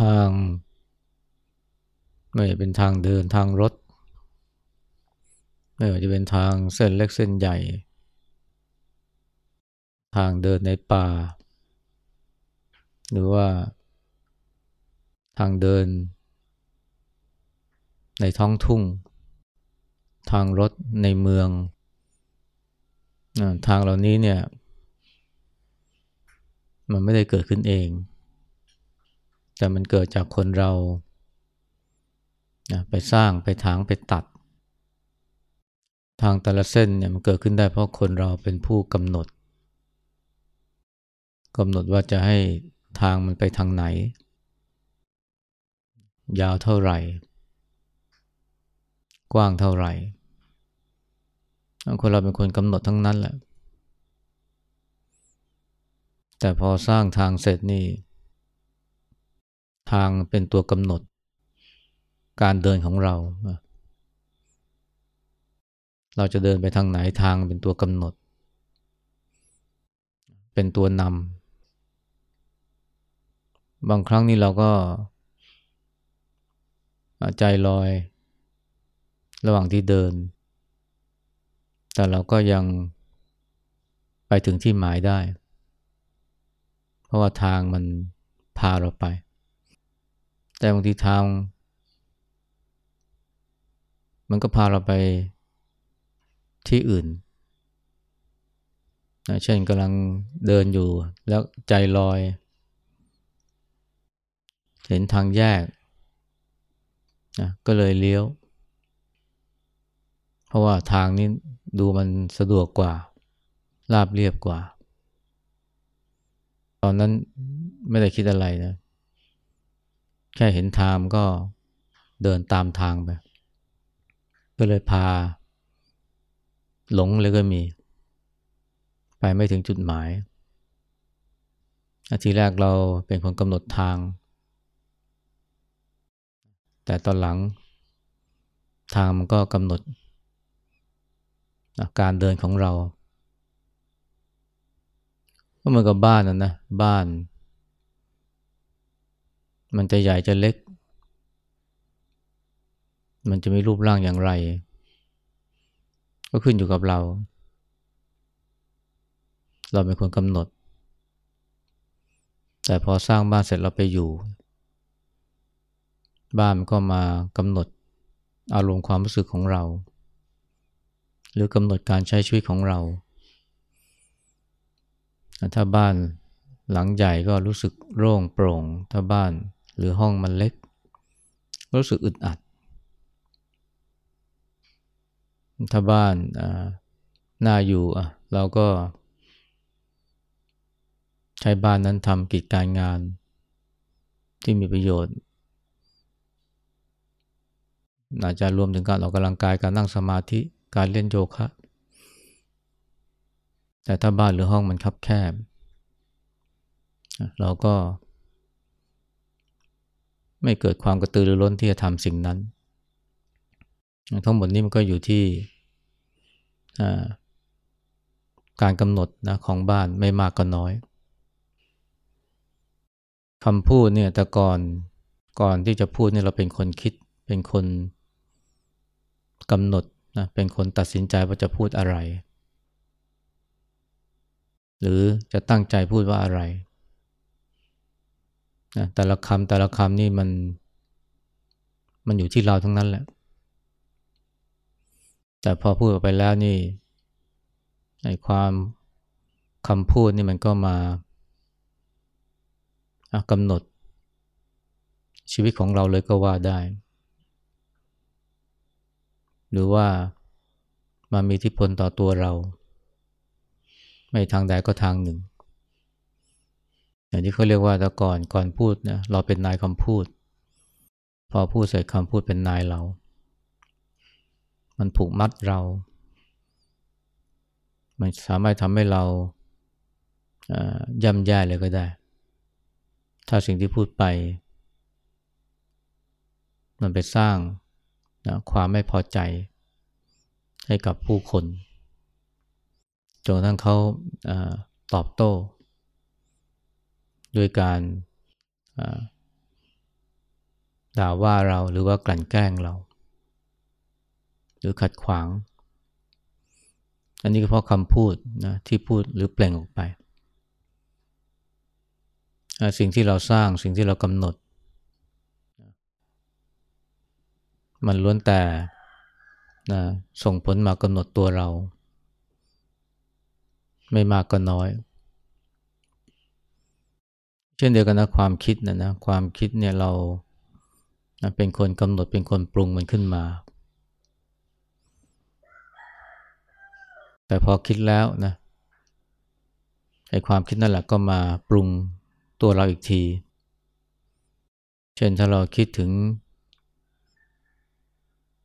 ทางไม่ว่าเป็นทางเดินทางรถ ไม่ว่าจะเป็นทางเส้นเล็กเส้นใหญ่ ทางเดินในป่า หรือว่าทางเดิน ในท้องทุ่ง ทางรถในเมือง ทางเหล่านี้เนี่ย มันไม่ได้เกิดขึ้นเอง แต่มันเกิดจากคนเรานะไปสร้างไปถางไปตัด ทางแต่ละเส้นเนี่ยมันเกิดขึ้นได้เพราะคนเราเป็นผู้กำหนดกำหนดว่าจะให้ทางมันไปทางไหน ยาวเท่าไหร่ กว้างเท่าไหร่คนเราเป็นคนกำหนดทั้งนั้นแหละ แต่พอสร้างทางเสร็จนี่ ทางเป็นตัวกำหนด การเดินของเรา เราจะเดินไปทางไหนทางเป็นตัวกำหนด เป็นตัวนำบางครั้งนี่เราก็ใจลอย ระหว่างที่เดิน แต่เราก็ยังไปถึงที่หมายได้ เพราะว่าทางมันพาเราไป แต่บางทีทาง มันก็พาเราไปที่อื่นนะเช่นกำลังเดินอยู่แล้วใจลอย เห็นทางแยกนะก็เลยเลี้ยว เพราะว่าทางนี้ดูมันสะดวกกว่า ราบเรียบกว่า ตอนนั้นไม่ได้คิดอะไรนะ แค่เห็นทางก็เดินตามทางไป ก็เลยพา หลงเลยก็มี ไปไม่ถึงจุดหมาย อาทีแรกเราเป็นคนกำหนดทาง แต่ตอนหลังทางมันก็กำหนด การเดินของเราก็เหมือนกับบ้านนะนะ บ้าน มันจะใหญ่จะเล็ก มันจะมีรูปร่างอย่างไร ก็ขึ้นอยู่กับเรา เราเป็นคนกำหนด แต่พอสร้างบ้านเสร็จเราไปอยู่ บ้านก็มากำหนดอารมณ์ความรู้สึกของเรา หรือกำหนดการใช้ชีวิตของเรา ถ้าบ้านหลังใหญ่ก็รู้สึกโล่งโปร่ง ถ้าบ้าน หรือห้องมันเล็ก รู้สึกอึดอัด ถ้าบ้านน่าอยู่เราก็ ใช้บ้านนั้นทำกิจการงาน ที่มีประโยชน์อาจจะรวมถึงการออกกำลังกายการนั่งสมาธิการเล่นโยคะ แต่ถ้าบ้านหรือห้องมันคับแคบ เราก็ ไม่เกิดความกระตือรือร้นที่จะทำสิ่งนั้น ทั้งหมดนี้มันก็อยู่ที่การกำหนดนะของบ้านไม่มากก็น้อยคำพูดเนี่ยแต่ก่อนก่อนที่จะพูดเนี่ยเราเป็นคนคิดเป็นคนกำหนดนะเป็นคนตัดสินใจว่าจะพูดอะไร หรือจะตั้งใจพูดว่าอะไร นะแต่ละคำแต่ละคำนี่มัน มันอยู่ที่เราทั้งนั้นแหละ แต่พอพูดออกไปแล้วนี่ในความคำพูดนี่มันก็มากำหนด ชีวิตของเราเลยก็ว่าได้ หรือว่ามามีที่พลต่อตัวเรา ไม่ทางใดก็ทางหนึ่ง อย่างที่เขาเรียกว่าแต่ก่อนก่อนพูดนะเราเป็นนายคำพูด พอพูดใส่คำพูดเป็นนายเรา มันผูกมัดเรา มันสามารถทำให้เราย่ำแย่เลยก็ได้ ถ้าสิ่งที่พูดไป มันไปสร้างนะความไม่พอใจให้กับผู้คนจนทั้งเขาตอบโต้ ด้วยการด่าว่าเราหรือว่ากลั่นแกล้งเรา หรือขัดขวาง อันนี้ก็เพราะคำพูดนะที่พูดหรือเปล่งออกไป สิ่งที่เราสร้างสิ่งที่เรากำหนด มันล้วนแต่นะส่งผลมากำหนดตัวเรา ไม่มากก็น้อย เช่นเดียวกันนะความคิดนะนะความคิดเนี่ยเราเป็นคนกำหนดเป็นคนปรุงมันขึ้นมา แต่พอคิดแล้วนะไอ้ความคิดนั่นแหละก็มาปรุงตัวเราอีกที เช่นถ้าเราคิดถึง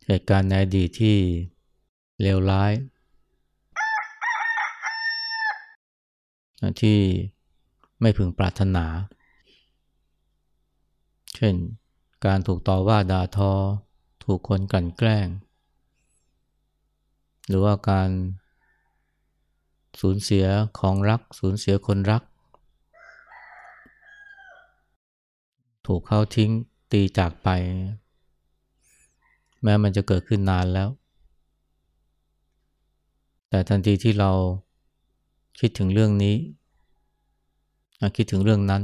เหตุการณ์ในอดีตที่เลวร้าย ที่ ไม่พึงปรารถนา เช่น การถูกต่อว่าด่าทอ ถูกคนกลั่นแกล้ง หรือว่าการสูญเสียของรัก สูญเสียคนรัก ถูกเขาทิ้งตีจากไป แม้มันจะเกิดขึ้นนานแล้ว แต่ทันทีที่เราคิดถึงเรื่องนี้ คิดถึงเรื่องนั้น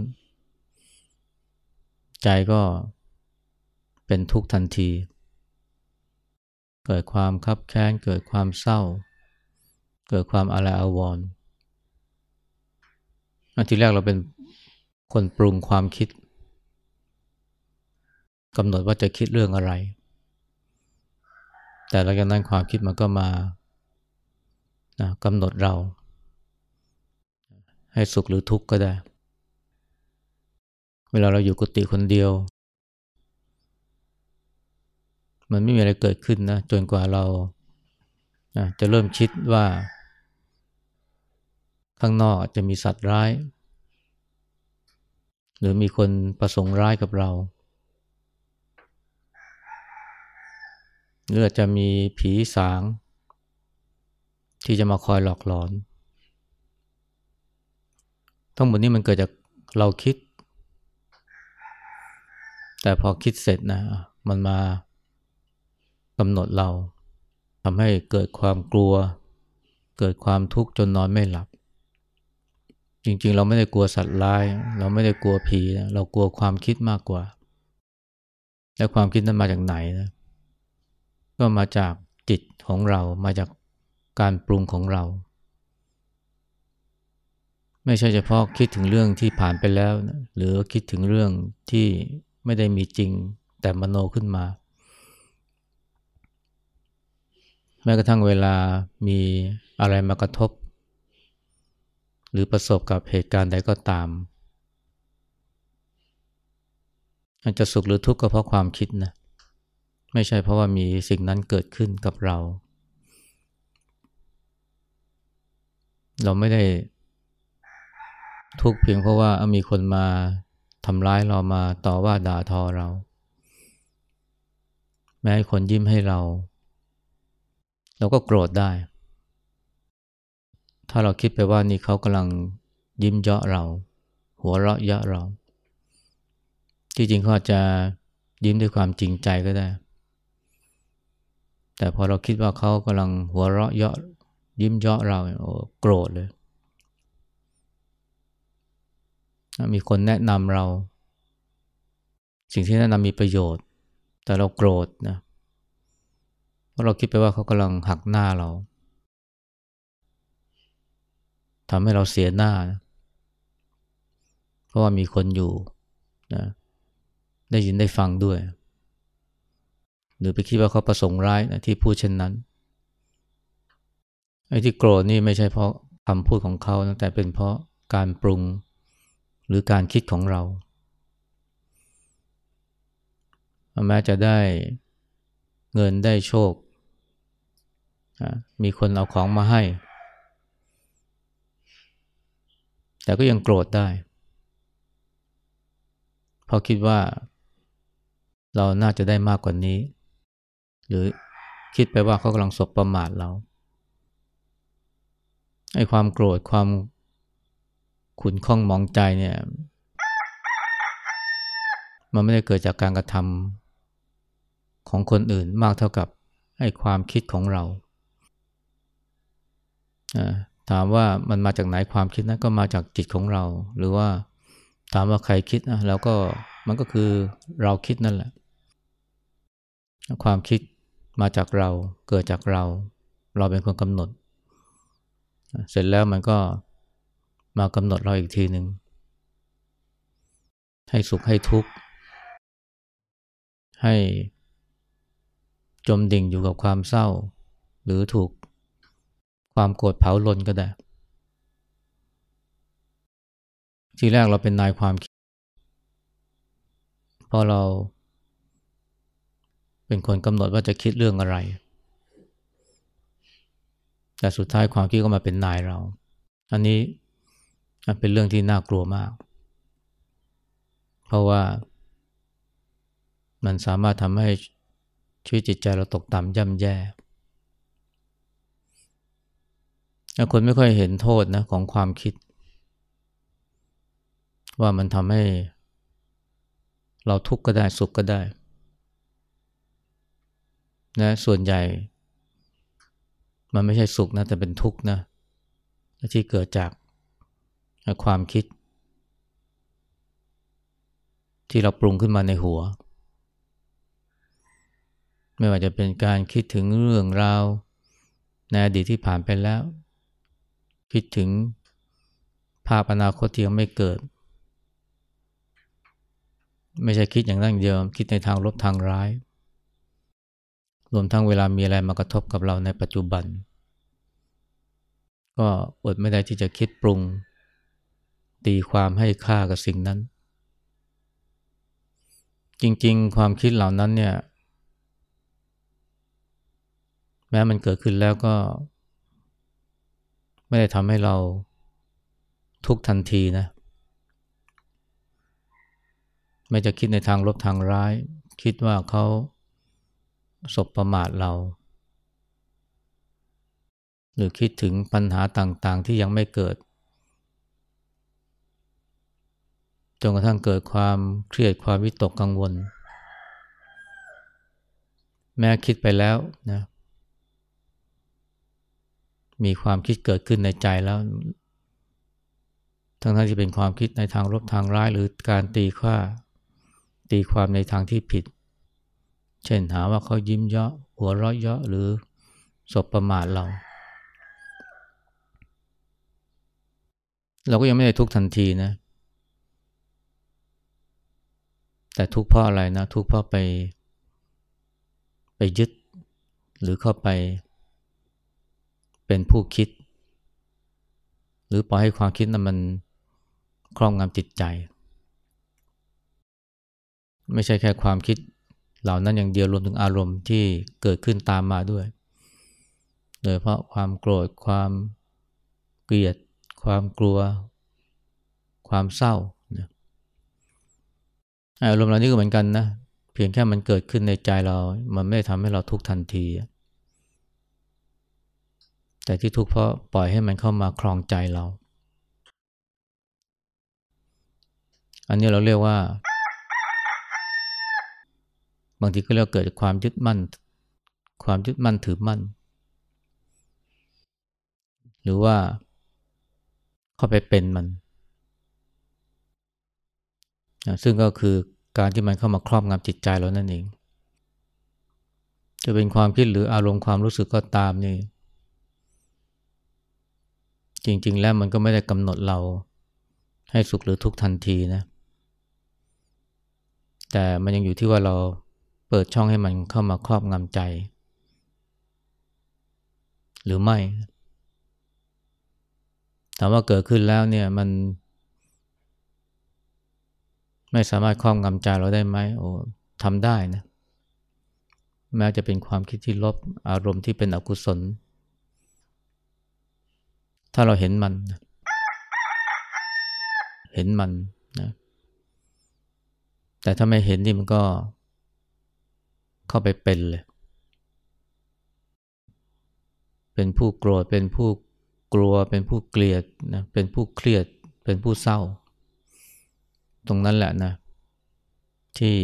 ใจก็เป็นทุกข์ทันที เกิดความคับแค้น เกิดความเศร้า เกิดความอะไรอาวรณ์อันที่แรกเราเป็นคนปรุงความคิดกำหนดว่าจะคิดเรื่องอะไร แต่หลังจากนั้นความคิดมันก็มานะกำหนดเรา ให้สุขหรือทุกข์ก็ได้ เวลาเราอยู่กุฏิคนเดียว มันไม่มีอะไรเกิดขึ้นนะจนกว่าเราจะเริ่มคิดว่า ข้างนอกจจะมีสัตว์ร้าย หรือมีคนประสงค์ร้ายกับเราหรืออาจจะมีผีสาง ที่จะมาคอยหลอกหลอน ทั้งหมดนี้มันเกิดจากเราคิด แต่พอคิดเสร็จนะมันมากำหนดเราทำให้เกิดความกลัว เกิดความทุกข์จนนอนไม่หลับ จริงๆ เราไม่ได้กลัวสัตว์ร้าย เราไม่ได้กลัวผีนะเรากลัวความคิดมากกว่า และความคิดนั้นมาจากไหนนะก็มาจากจิตของเรามาจากการปรุงของเรา ไม่ใช่เฉพาะคิดถึงเรื่องที่ผ่านไปแล้วนะหรือคิดถึงเรื่องที่ไม่ได้มีจริงแต่มโนขึ้นมา แม้กระทั่งเวลามีอะไรมากระทบ หรือประสบกับเหตุการณ์ใดก็ตามอาจจะสุขหรือทุกข์ก็เพราะความคิดนะไม่ใช่เพราะว่ามีสิ่งนั้นเกิดขึ้นกับเรา เราไม่ได้ ทุกเพียงเพราะว่ามีคนมาทำร้ายเรามาต่อว่าด่าทอเรา แม้คนยิ้มให้เรา เราก็โกรธได้ ถ้าเราคิดไปว่านี่เขากำลังยิ้มเยาะเรา หัวเราะเยาะเรา ที่จริงเขาอาจจะยิ้มด้วยความจริงใจก็ได้ แต่พอเราคิดว่าเขากำลังหัวเราะเยาะยิ้มเยาะเราโอ้โกรธเลย มีคนแนะนำเรา สิ่งที่แนะนำมีประโยชน์ แต่เราโกรธนะเพราะเราคิดไปว่าเขากำลังหักหน้าเราทำให้เราเสียหน้านะเพราะว่ามีคนอยู่นะได้ยินได้ฟังด้วย หรือไปคิดว่าเขาประสงค์ร้ายนะที่พูดเช่นนั้นไอ้ที่โกรธนี่ไม่ใช่เพราะคำพูดของเขาแต่เป็นเพราะการปรุง หรือการคิดของเรา แม้จะได้เงินได้โชค มีคนเอาของมาให้ แต่ก็ยังโกรธได้ เพราะคิดว่าเราน่าจะได้มากกว่านี้ หรือคิดไปว่าเขากำลังสบประมาทเราไอ้ความโกรธความ ขุนข้องมองใจเนี่ยมันไม่ได้เกิดจากการกระทำของคนอื่นมากเท่ากับไอ้ความคิดของเรา ถามว่ามันมาจากไหนความคิดนั้นก็มาจากจิตของเรา หรือว่าถามว่าใครคิดนะแล้วก็มันก็คือเราคิดนั่นแหละ ความคิดมาจากเราเกิดจากเรา เราเป็นคนกำหนด เสร็จแล้วมันก็ มากำหนดเราอีกทีหนึ่ง ให้สุขให้ทุกข์ ให้จมดิ่งอยู่กับความเศร้า หรือถูกความโกรธเผาลนก็ได้ ทีแรกเราเป็นนายความคิดพอเรา เป็นคนกำหนดว่าจะคิดเรื่องอะไร แต่สุดท้ายความคิดก็มาเป็นนายเรา อันนี้ เป็นเรื่องที่น่ากลัวมาก เพราะว่า มันสามารถทำให้ชีวิตจิตใจเราตกต่ำย่ำแย่คนไม่ค่อยเห็นโทษนะของความคิด ว่ามันทำให้ เราทุกข์ก็ได้สุขก็ได้นะส่วนใหญ่ มันไม่ใช่สุขนะแต่เป็นทุกข์นะที่เกิดจาก ความคิด ที่เราปรุงขึ้นมาในหัว ไม่ว่าจะเป็นการคิดถึงเรื่องราวในอดีตที่ผ่านไปแล้ว คิดถึงภาพอนาคตที่ยังไม่เกิด ไม่ใช่คิดอย่างนั้นเดียวคิดในทางลบทางร้าย รวมทั้งเวลามีอะไรมากระทบกับเราในปัจจุบัน ก็อดไม่ได้ที่จะคิดปรุง ตีความให้ค่ากับสิ่งนั้น จริงๆ ความคิดเหล่านั้นเนี่ย แม้มันเกิดขึ้นแล้วก็ ไม่ได้ทำให้เราทุกทันทีนะ ไม่จะคิดในทางลบทางร้าย คิดว่าเขาสบประมาทเรา หรือคิดถึงปัญหาต่างๆที่ยังไม่เกิดจ นกระทั่งเกิดความเครียดความวิตกกังวล แม้คิดไปแล้วนะมีความคิดเกิดขึ้นในใจแล้ว ทั้งที่เป็นความคิดในทางลบทางร้ายหรือการตีค่าตีความในทางที่ผิด เช่นหาว่าเขายิ้มเยาะหัวเราะเยาะหรือสบประมาทเรา เราก็ยังไม่ได้ทุกทันทีนะ แต่ทุกข์เพราะอะไรนะทุกข์เพราะไป ไปยึด หรือเข้าไป เป็นผู้คิด หรือปล่อยให้ความคิดนั้นมันครอบงำจิตใจ ไม่ใช่แค่ความคิด เหล่านั้นอย่างเดียวรวมถึงอารมณ์ที่เกิดขึ้นตามมาด้วย โดยเพราะความโกรธความเกลียด ความกลัว ความเศร้า อารมณ์เหล่านี้ก็เหมือนกันนะ เพียงแค่มันเกิดขึ้นในใจเรา มันไม่ได้ทำให้เราทุกข์ทันที แต่ที่ทุกข์เพราะปล่อยให้มันเข้ามาคลองใจเรา อันนี้เราเรียกว่า บางทีก็เรียกเกิดความยึดมั่น ความยึดมั่นถือมั่น หรือว่าเข้าไปเป็นมัน ซึ่งก็คือการที่มันเข้ามาครอบงำจิตใจเรานั่นเอง จะเป็นความคิดหรืออารมณ์ความรู้สึกก็ตามนี่ จริง ๆ แล้วมันก็ไม่ได้กำหนดเราให้สุขหรือทุกข์ทันทีนะ แต่มันยังอยู่ที่ว่าเราเปิดช่องให้มันเข้ามาครอบงำใจ หรือไม่ ถามว่าเกิดขึ้นแล้วเนี่ยมัน ไม่สามารถครอบงำใจเราได้ไหมโอ้ทำได้นะ แม้จะเป็นความคิดที่ลบอารมณ์ที่เป็นอกุศล ถ้าเราเห็นมัน เห็นมันนะแต่ถ้าไม่เห็นนี่มันก็ เข้าไปเป็นเลย เป็นผู้โกรธ เป็นผู้กลัว เป็นผู้เกลียดนะ เป็นผู้เครียด เป็นผู้เศร้า ตรงนั้นแหละนะ ที่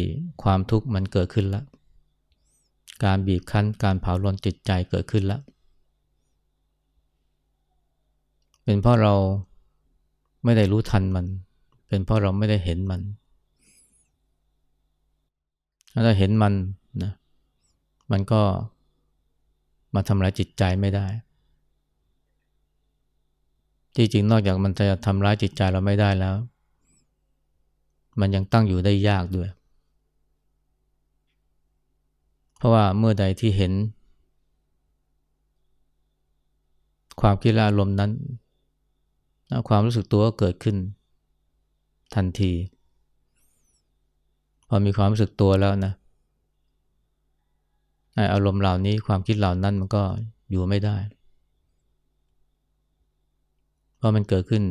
ความทุกข์มันเกิดขึ้นแล้วการบีบคั้นการเผาลนจิตใจเกิดขึ้นแล้วเป็นเพราะเราไม่ได้รู้ทันมัน เป็นเพราะเราไม่ได้เห็นมัน ถ้าเห็นมันนะมันก็มาทำร้ายจิตใจไม่ได้จริงๆนอกจากมันจะทำร้ายจิตใจเราไม่ได้แล้ว มันยังตั้งอยู่ได้ยากด้วย เพราะว่าเมื่อใดที่เห็น ความคิดอารมณ์นั้น ความรู้สึกตัวก็เกิดขึ้น ทันที พอมีความรู้สึกตัวแล้วนะอารมณ์เหล่านี้ความคิดเหล่านั้นมันก็อยู่ไม่ได้เพราะมันเกิดขึ้น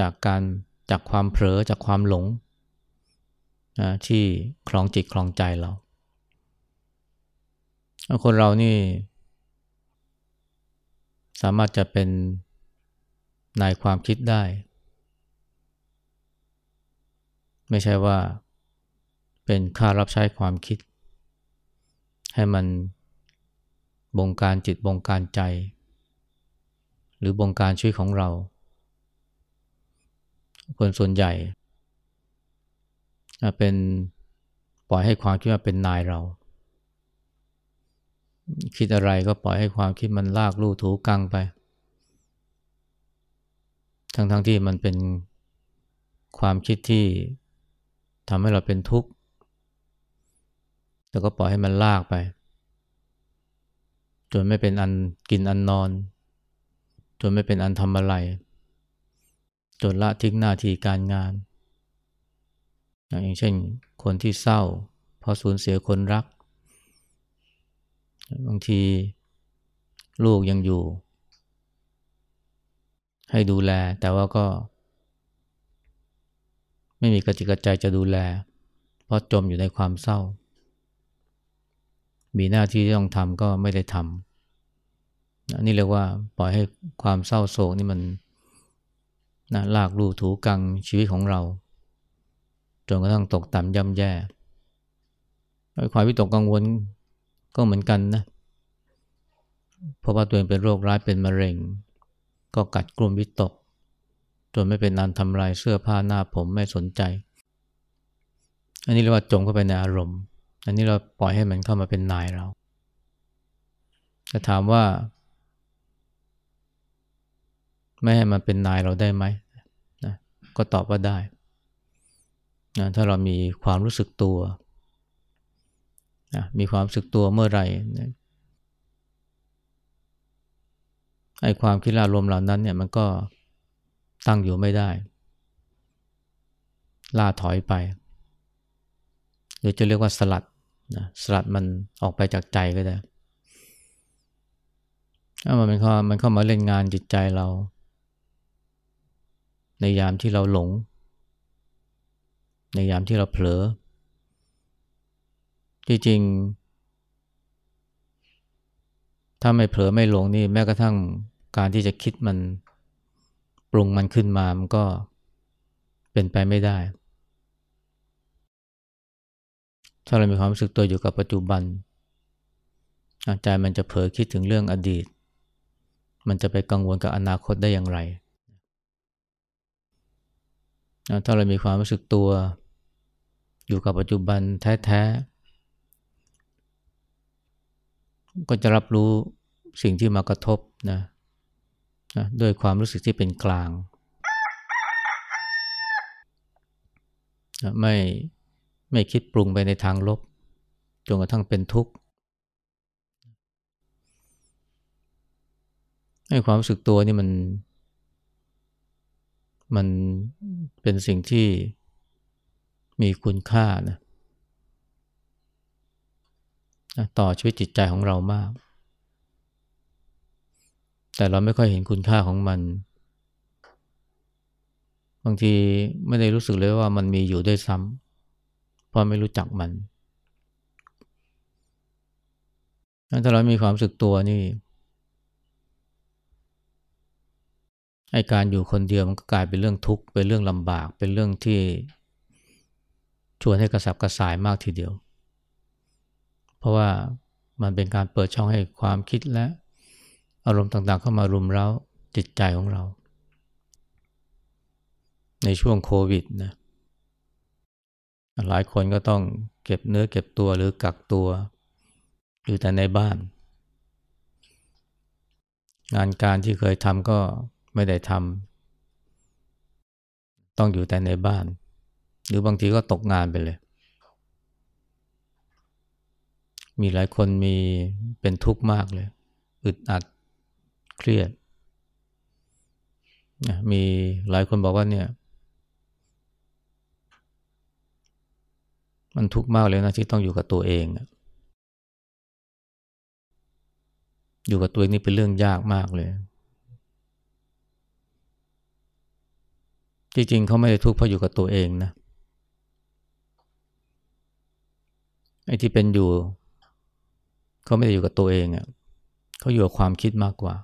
จากการ จากความเผลอจากความหลงนะที่คลองจิตคลองใจเรา คนเรานี่ สามารถจะเป็นนายความคิดได้ ไม่ใช่ว่าเป็นค่ารับใช้ความคิด ให้มันบงการจิตบงการใจ หรือบงการชีวิตของเรา คนส่วนใหญ่เป็นปล่อยให้ความคิดมาเป็นนายเรา คิดอะไรก็ปล่อยให้ความคิดมันลากลู่ถูกังไป ทั้งๆทที่มันเป็นความคิดที่ทำให้เราเป็นทุกข์แล้วก็ปล่อยให้มันลากไป จนไม่เป็นอันกินอันนอน จนไม่เป็นอันทำอะไร จนละทิ้งหน้าที่การงาน อย่างเช่นคนที่เศร้าเพราะสูญเสียคนรัก บางทีลูกยังอยู่ ให้ดูแลแต่ว่าก็ ไม่มีกระจิกกระใจจะดูแล เพราะจมอยู่ในความเศร้า มีหน้าที่ที่ต้องทำก็ไม่ได้ทำนี่เรียกว่าปล่อยให้ความเศร้าโศกนี่มัน นะลากลูถูกังชีวิตของเรา จนกระทั่งตกต่ำย่ำแย่ความวิตกกังวลก็เหมือนกันนะเพราะว่าตัวเองเป็นโรคร้ายเป็นมะเร็ง ก็กัดกลุ่มวิตก จนไม่เป็นนันทำลายเสื้อผ้าหน้าผมไม่สนใจ อันนี้เรียกว่าจมเข้าไปในอารมณ์ อันนี้เราปล่อยให้มันเข้ามาเป็นนายเราจะถามว่า ไม่ให้มันเป็นนายเราได้ไหมนะก็ตอบว่าได้นะถ้าเรามีความรู้สึกตัวนะมีความรู้สึกตัวเมื่อไหร่นะไอ้ความคิดอารมณ์เหล่านั้นเนี่ยมันก็ตั้งอยู่ไม่ได้ ล่าถอยไป หรือจะเรียกว่าสลัดนะสลัดมันออกไปจากใจก็ได้ถ้ามันเข้ามันเข้ามาเล่นงานจิตใจเรา ในยามที่เราหลง ในยามที่เราเผลอ ที่จริง ถ้าไม่เผลอไม่หลงนี่แม้กระทั่งการที่จะคิดมันปรุงมันขึ้นมา มันก็เป็นไปไม่ได้ ถ้าเรามีความรู้สึกตัวอยู่กับปัจจุบันใจมันจะเผลอคิดถึงเรื่องอดีต มันจะไปกังวลกับอนาคตได้อย่างไร ถ้าเรามีความรู้สึกตัว อยู่กับปัจจุบันแท้ๆ ก็จะรับรู้สิ่งที่มากระทบนะนะด้วยความรู้สึกที่เป็นกลางนะไม่ไม่คิดปรุงไปในทางลบจนกระทั่งเป็นทุกข์ให้ความรู้สึกตัวนี่มัน มันเป็นสิ่งที่มีคุณค่านะต่อชีวิตจิตใจของเรามาก แต่เราไม่ค่อยเห็นคุณค่าของมัน บางทีไม่ได้รู้สึกเลยว่ามันมีอยู่ด้วยซ้ำเพราะไม่รู้จักมันถ้าเรามีความรู้สึกตัวนี่ ไอการอยู่คนเดียวมันก็กลายเป็นเรื่องทุกข์เป็นเรื่องลำบาก เป็นเรื่องที่ชวนให้กระสับกระส่ายมากทีเดียว เพราะว่ามันเป็นการเปิดช่องให้ความคิดและอารมณ์ต่างๆ เข้ามารุมเร้าจิตใจของเรา ในช่วงโควิดนะหลายคนก็ต้องเก็บเนื้อเก็บตัวหรือกักตัว อยู่แต่ในบ้าน งานการที่เคยทำก็ ไม่ได้ทำต้องอยู่แต่ในบ้าน หรือบางทีก็ตกงานไปเลย มีหลายคนมีเป็นทุกข์มากเลย อึดอัดเครียดมีหลายคนบอกว่าเนี่ย มันทุกข์มากเลยนะที่ต้องอยู่กับตัวเองอยู่กับตัวเองนี่เป็นเรื่องยากมากเลย จริงๆเขาไม่ได้ทุกข์เพราะอยู่กับตัวเองนะไอ้ที่เป็นอยู่เขาไม่ได้อยู่กับตัวเองอะเขาอยู่กับความคิดมากกว่า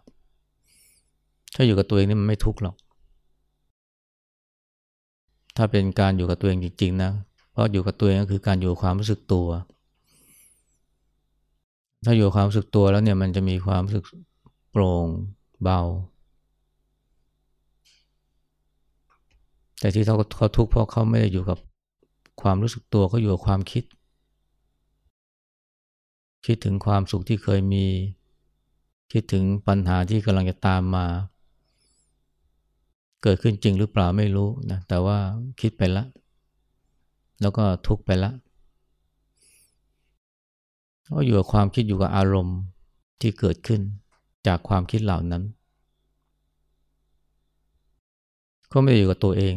ถ้าอยู่กับตัวเองนี่มันไม่ทุกข์หรอก ถ้าเป็นการอยู่กับตัวเองจริงๆนะเพราะอยู่กับตัวเองก็คือการอยู่ความรู้สึกตัว ถ้าอยู่ความรู้สึกตัวแล้วเนี่ยมันจะมีความรู้สึกโปร่งเบา แต่ที่เขาเขาทุกข์เพราะเขาไม่ได้อยู่กับความรู้สึกตัวเขาอยู่กับความคิด คิดถึงความสุขที่เคยมี คิดถึงปัญหาที่กำลังจะตามมา เกิดขึ้นจริงหรือเปล่าไม่รู้นะแต่ว่าคิดไปละ แล้วก็ทุกข์ไปละก็อยู่กับความคิดอยู่กับอารมณ์ที่เกิดขึ้นจากความคิดเหล่านั้น ก็ไม่ได้อยู่กับตัวเอง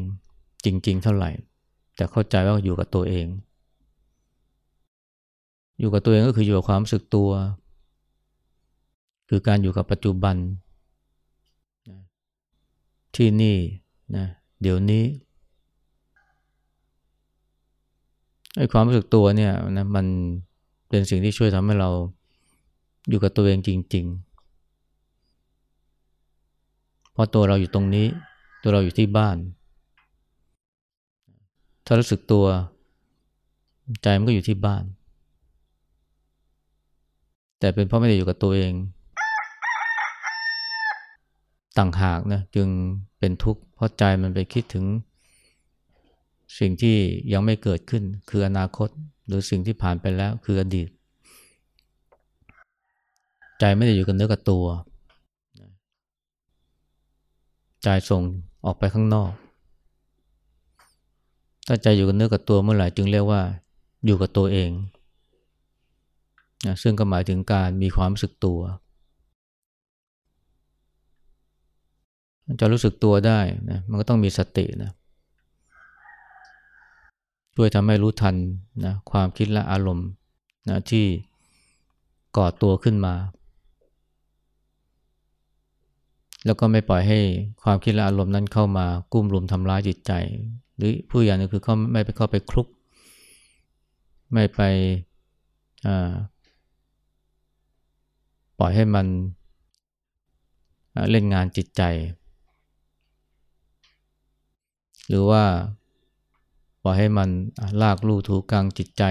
จริง ๆ เท่าไหร่ แต่เข้าใจว่าอยู่กับตัวเอง อยู่กับตัวเองก็คืออยู่กับความรู้สึกตัว คือการอยู่กับปัจจุบัน ที่นี่นะเดี๋ยวนี้ไอ้ความรู้สึกตัวเนี่ยนะมันเป็นสิ่งที่ช่วยทำให้เราอยู่กับตัวเองจริง ๆ เพราะตัวเราอยู่ตรงนี้ ตัวเราอยู่ที่บ้าน ถ้ารู้สึกตัว ใจมันก็อยู่ที่บ้าน แต่เป็นเพราะไม่ได้อยู่กับตัวเอง ต่างหากนะจึงเป็นทุกข์เพราะใจมันไปคิดถึง สิ่งที่ยังไม่เกิดขึ้น คืออนาคต หรือสิ่งที่ผ่านไปแล้วคืออดีต ใจไม่ได้อยู่กับเนื้อกับตัวใจส่ง ออกไปข้างนอก ถ้าใจอยู่กับเนื้อกับตัวเมื่อไหร่จึงเรียกว่า อยู่กับตัวเองนะซึ่งก็หมายถึงการมีความรู้สึกตัว จะรู้สึกตัวได้นะมันก็ต้องมีสตินะช่วยทำให้รู้ทันนะความคิดและอารมณ์นะที่ก่อตัวขึ้นมา แล้วก็ไม่ปล่อยให้ความคิดและอารมณ์นั้นเข้ามากุ้มรุมทำร้ายจิตใจ หรือผู้อย่างนึงคือเขาไม่ไปเข้าไปคลุก ไม่ไปปล่อยให้มันเล่นงานจิตใจ หรือว่าปล่อยให้มันลากลู่ถูกลางจิตใจ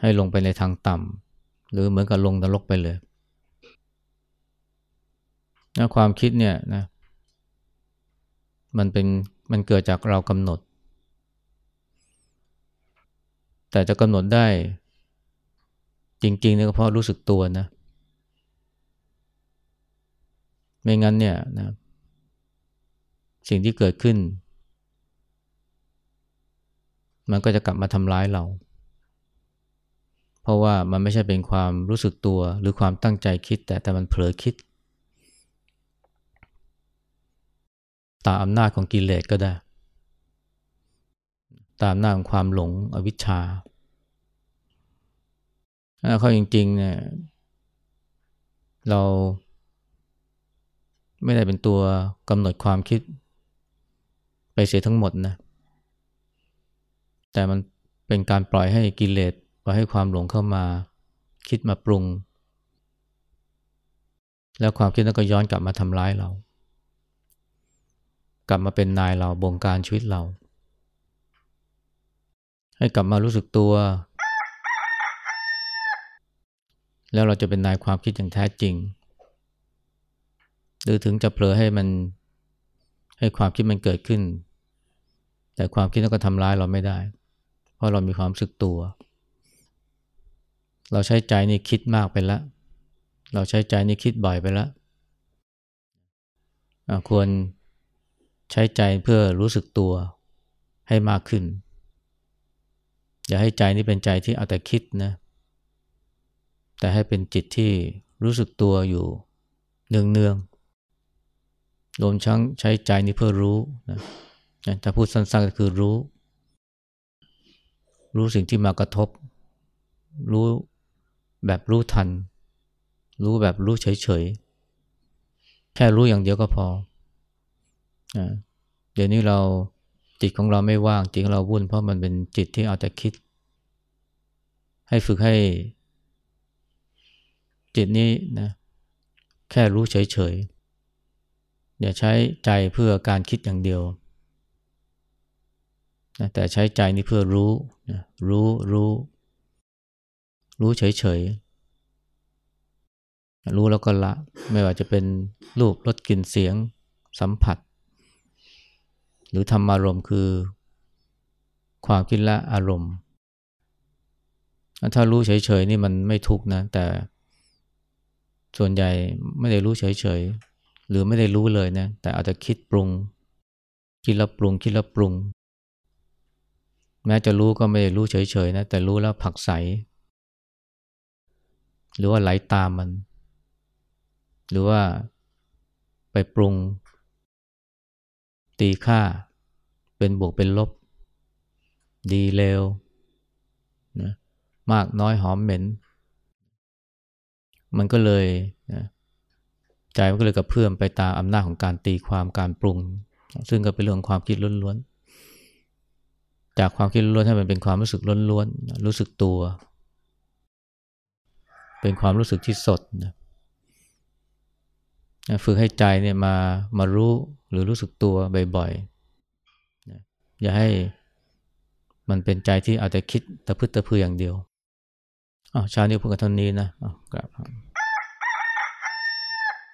ให้ลงไปในทางต่ำหรือเหมือนกับลงนรกไปเลย นะความคิดเนี่ยนะมันเป็นมันเกิดจากเรากำหนด แต่จะกำหนดได้จริงๆเนี่ยก็เพราะรู้สึกตัวนะ ไม่งั้นเนี่ยนะสิ่งที่เกิดขึ้น มันก็จะกลับมาทำร้ายเรา เพราะว่ามันไม่ใช่เป็นความรู้สึกตัวหรือความตั้งใจคิด แต่แต่มันเผลอคิด ตามอำนาจของกิเลสก็ได้ ตามอำนาจของความหลงอวิชชาถ้าเขาจริงๆเนี่ยเราไม่ได้เป็นตัวกำหนดความคิดไปเสียทั้งหมดนะ แต่มันเป็นการปล่อยให้กิเลสปล่อยให้ความหลงเข้ามาคิดมาปรุง แล้วความคิดนั้นก็ย้อนกลับมาทำร้ายเรา กลับมาเป็นนายเราบงการชีวิตเรา ให้กลับมารู้สึกตัว แล้วเราจะเป็นนายความคิดอย่างแท้จริง หรือถึงจะเผลอให้มันให้ความคิดมันเกิดขึ้น แต่ความคิดนั้นก็ทำร้ายเราไม่ได้ เพราะเรามีความรู้สึกตัว เราใช้ใจนี่คิดมากไปแล้วเราใช้ใจนี่คิดบ่อยไปแล้วควร ใช้ใจเพื่อรู้สึกตัวให้มากขึ้น อย่าให้ใจนี่เป็นใจที่เอาแต่คิดนะ แต่ให้เป็นจิตที่รู้สึกตัวอยู่เนืองรวมทั้งใช้ใจนี้เพื่อรู้นะถ้าพูดสั้นๆก็คือรู้ รู้สิ่งที่มากระทบ รู้แบบรู้ทัน รู้แบบรู้เฉยๆ แค่รู้อย่างเดียวก็พอ เดี๋ยวนี้เราจิตของเราไม่ว่างจิตของเราวุ่น เพราะมันเป็นจิตที่เอาแต่คิด ให้ฝึกให้ จิตนี้นะแค่รู้เฉยๆ อย่าใช้ใจเพื่อการคิดอย่างเดียวนะแต่ใช้ใจนี้เพื่อรู้นะรู้รู้ รู้เฉยๆ รู้แล้วก็ละ ไม่ว่าจะเป็นรูปรสกลิ่นเสียงสัมผัส หรือธรรมารมณ์คือ ความคิดละอารมณ์ ถ้ารู้เฉยๆนี่มันไม่ทุกนะ แต่ส่วนใหญ่ไม่ได้รู้เฉยๆ หรือไม่ได้รู้เลยนะ แต่อาจจะคิดปรุง คิดแล้วปรุง คิดแล้วปรุง แม้จะรู้ก็ไม่ได้รู้เฉยๆนะ แต่รู้แล้วผักใส หรือว่าไหลาตามมัน หรือว่าไปปรุง ตีค่า เป็นบวกเป็นลบ ดีเลวนะมากน้อยหอมเหม็น มันก็เลยนะใจมันก็เลยกระเพื่อมไปตามอำนาจของการตีความการปรุง ซึ่งก็เป็นเรื่องความคิดล้วนๆ จากความคิดล้วนให้มันเป็นความรู้สึกล้วนๆ รู้สึกตัว เป็นความรู้สึกที่สดนะ ฝึกให้ใจเนี่ยมามารู้หรือรู้สึกตัวบ่อยๆ อย่าให้มันเป็นใจที่เอาแต่คิดแต่พึ่งแต่พืออย่างเดียวอ้าวชานี้พูดกันเท่านี้นะอ้าวกลับ